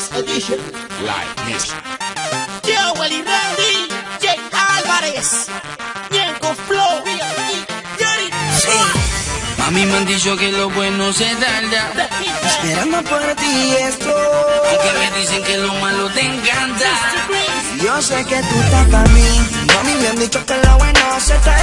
Ladies Edition. Yo, Randy, Jake Álvarez, Flow, Sí. Me han dicho que lo bueno se tarda. Esperando por ti esto. Aunque me dicen que lo malo te encanta. Yo sé que tú estás para mí. Mami, me han dicho que lo bueno se tarda.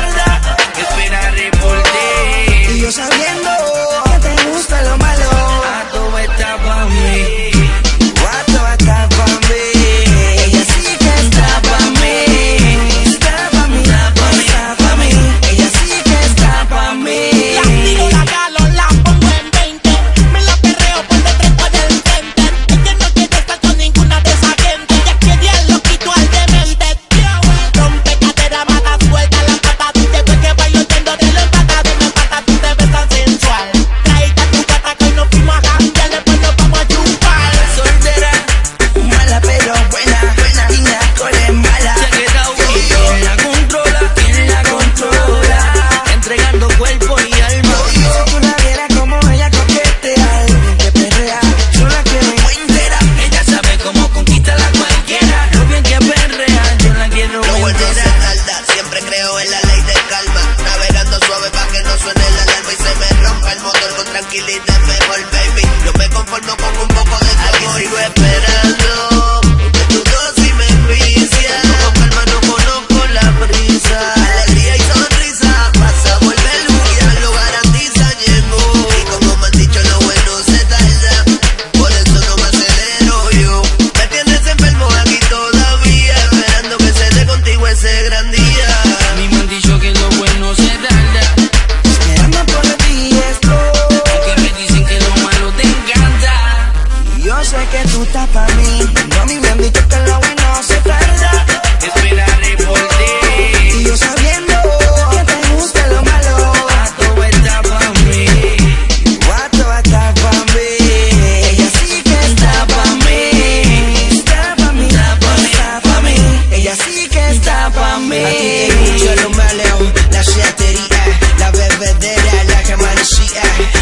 bebedera, eh. la que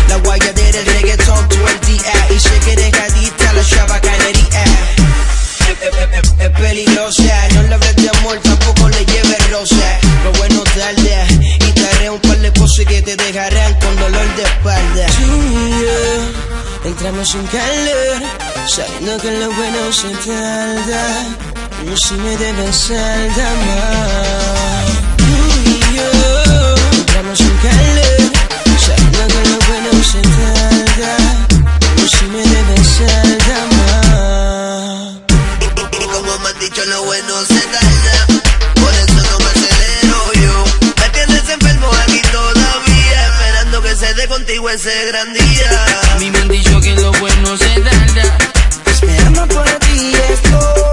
la guayadera, el reggaetón todo el día eh. y se quede cadita la chabacanería. Eh. Es, peligrosa, no le hables de amor, tampoco le lleves rosa. Lo bueno tarde y te haré un par de poses que te dejarán con dolor de espalda. Sí, yeah. entramos en calor, sabiendo que lo bueno se tarda. No si me debes sal, dama. Yeah. me han dicho lo bueno se tarda Por eso no me acelero yo. Me tienes enfermo aquí todavía Esperando que se dé contigo ese gran día. A mí me han dicho que lo bueno se tarda Esperando por ti estoy.